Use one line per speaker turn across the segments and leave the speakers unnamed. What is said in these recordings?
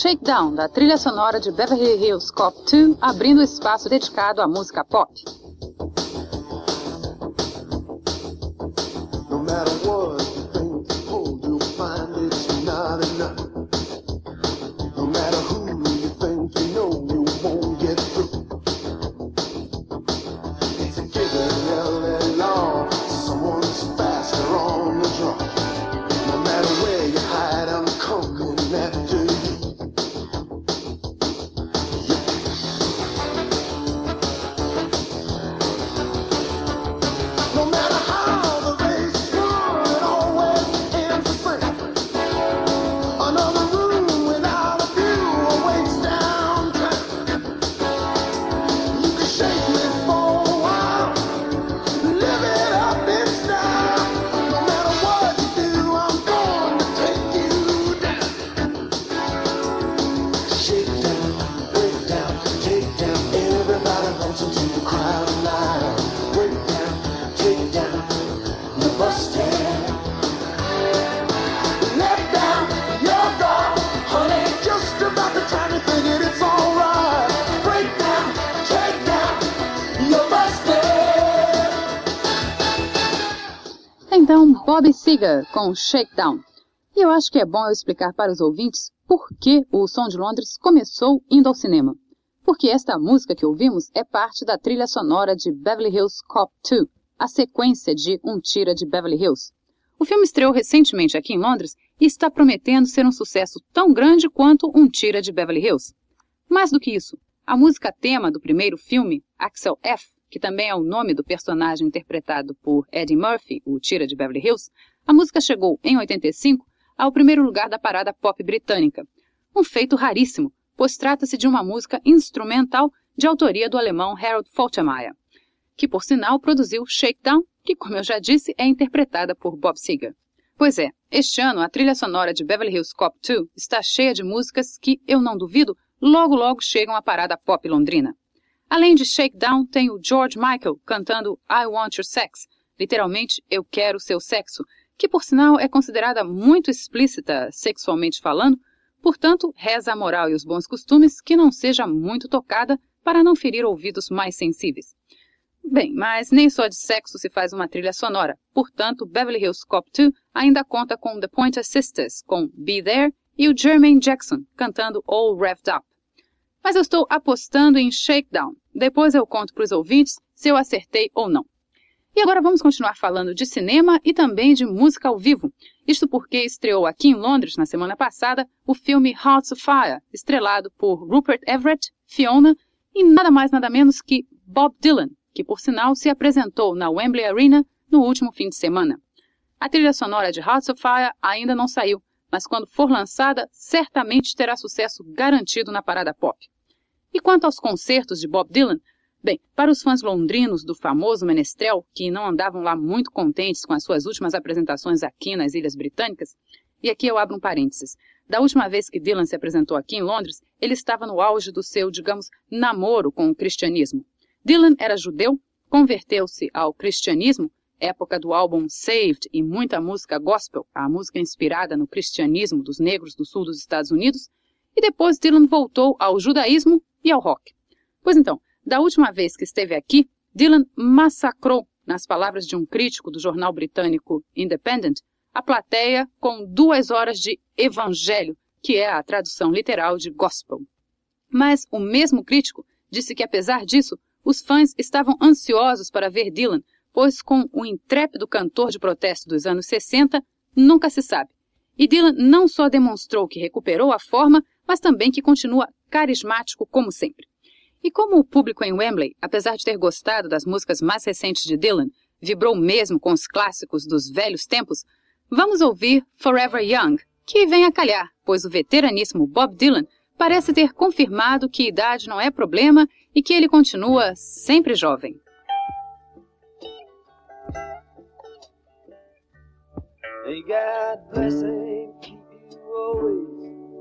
Shakedown, da trilha sonora de Beverly Hills Cop 2, abrindo espaço dedicado à música pop. Bob Seger com Shakedown. E eu acho que é bom eu explicar para os ouvintes por que o Som de Londres começou indo ao cinema. Porque esta música que ouvimos é parte da trilha sonora de Beverly Hills Cop 2, a sequência de Um Tira de Beverly Hills. O filme estreou recentemente aqui em Londres e está prometendo ser um sucesso tão grande quanto Um Tira de Beverly Hills. Mais do que isso, a música tema do primeiro filme, Axel F., que também é o nome do personagem interpretado por Eddie Murphy, o Tira de Beverly Hills, a música chegou, em 85, ao primeiro lugar da parada pop britânica. Um feito raríssimo, pois trata-se de uma música instrumental de autoria do alemão Harold Faltermeyer, que por sinal produziu Shakedown, que, como eu já disse, é interpretada por Bob Seger. Pois é, este ano a trilha sonora de Beverly Hills Cop 2 está cheia de músicas que, eu não duvido, logo logo chegam à parada pop londrina. Além de Shakedown, tem o George Michael cantando I Want Your Sex, literalmente Eu Quero Seu Sexo, que por sinal é considerada muito explícita sexualmente falando, portanto, reza a moral e os bons costumes que não seja muito tocada para não ferir ouvidos mais sensíveis. Bem, mas nem só de sexo se faz uma trilha sonora, portanto, Beverly Hills Cop 2 ainda conta com The Pointer Sisters, com Be There, e o Jermaine Jackson, cantando All Revved Up. Mas eu estou apostando em Shakedown. Depois eu conto para os ouvintes se eu acertei ou não. E agora vamos continuar falando de cinema e também de música ao vivo. Isto porque estreou aqui em Londres na semana passada o filme Hearts of Fire, estrelado por Rupert Everett, Fiona e nada mais nada menos que Bob Dylan, que por sinal se apresentou na Wembley Arena no último fim de semana. A trilha sonora de Hearts of Fire ainda não saiu, mas quando for lançada, certamente terá sucesso garantido na parada pop. E quanto aos concertos de Bob Dylan, bem, para os fãs londrinos do famoso menestrel, que não andavam lá muito contentes com as suas últimas apresentações aqui nas Ilhas Britânicas, e aqui eu abro um parênteses. Da última vez que Dylan se apresentou aqui em Londres, ele estava no auge do seu, digamos, namoro com o cristianismo. Dylan era judeu, converteu-se ao cristianismo época do álbum Saved e muita música gospel, a música inspirada no cristianismo dos negros do sul dos Estados Unidos, e depois Dylan voltou ao judaísmo e ao rock. Pois então, da última vez que esteve aqui, Dylan massacrou, nas palavras de um crítico do jornal britânico Independent, a plateia com duas horas de evangelho, que é a tradução literal de gospel. Mas o mesmo crítico disse que, apesar disso, os fãs estavam ansiosos para ver Dylan pois com o intrépido cantor de protesto dos anos 60, nunca se sabe. E Dylan não só demonstrou que recuperou a forma, mas também que continua carismático como sempre. E como o público em Wembley, apesar de ter gostado das músicas mais recentes de Dylan, vibrou mesmo com os clássicos dos velhos tempos, vamos ouvir Forever Young, que vem a calhar, pois o veteraníssimo Bob Dylan parece ter confirmado que idade não é problema e que ele continua sempre jovem. God bless keep you always.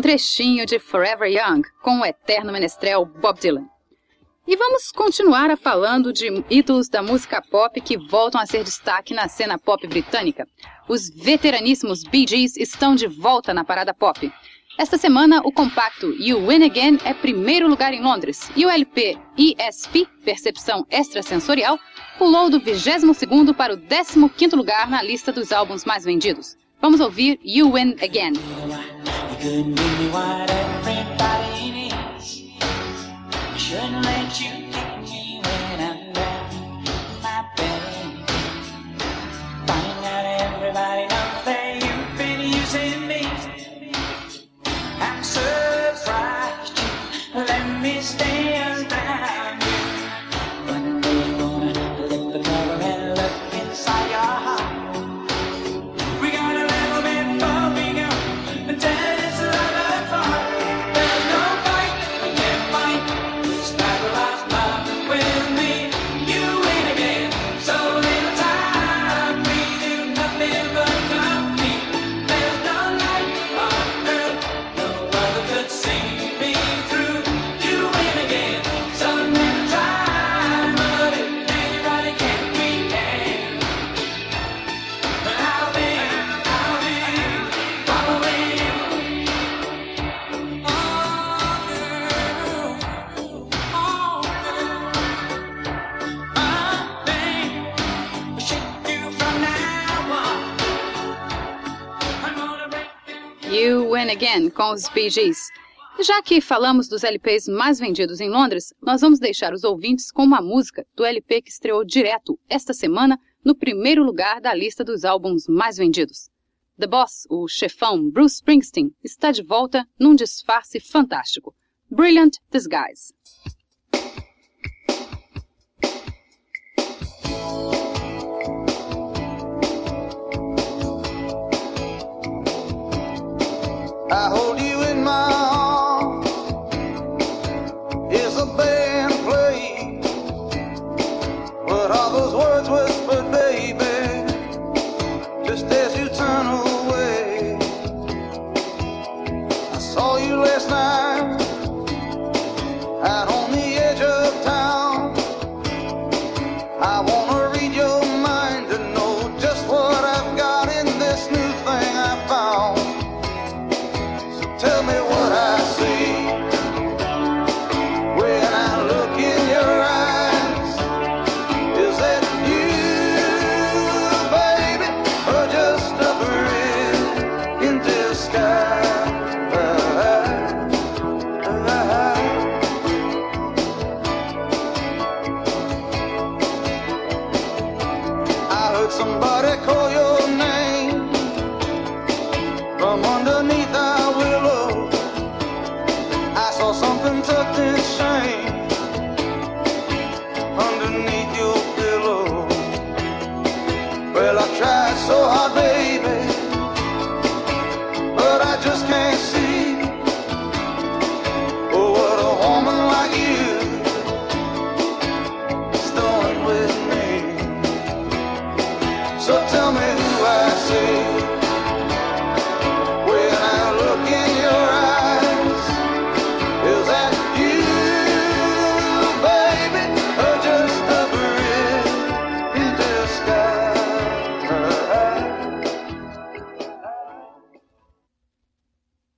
Trechinho de Forever Young com o eterno menestrel Bob Dylan. E vamos continuar a falando de ídolos da música pop que voltam a ser destaque na cena pop britânica. Os veteraníssimos Bee Gees estão de volta na parada pop. Esta semana, o compacto You Win Again é primeiro lugar em Londres e o LP ESP, Percepção Extrasensorial, pulou do 22º para o 15º lugar na lista dos álbuns mais vendidos. Vamos ouvir You Win Again. Couldn't give me what everybody needs. I shouldn't let you Again com os Bee Gees. Já que falamos dos LPs mais vendidos em Londres, nós vamos deixar os ouvintes com uma música do LP que estreou direto esta semana no primeiro lugar da lista dos álbuns mais vendidos. The Boss, o chefão Bruce Springsteen, está de volta num disfarce fantástico. Brilliant Disguise.
I hold you tried so hard, baby.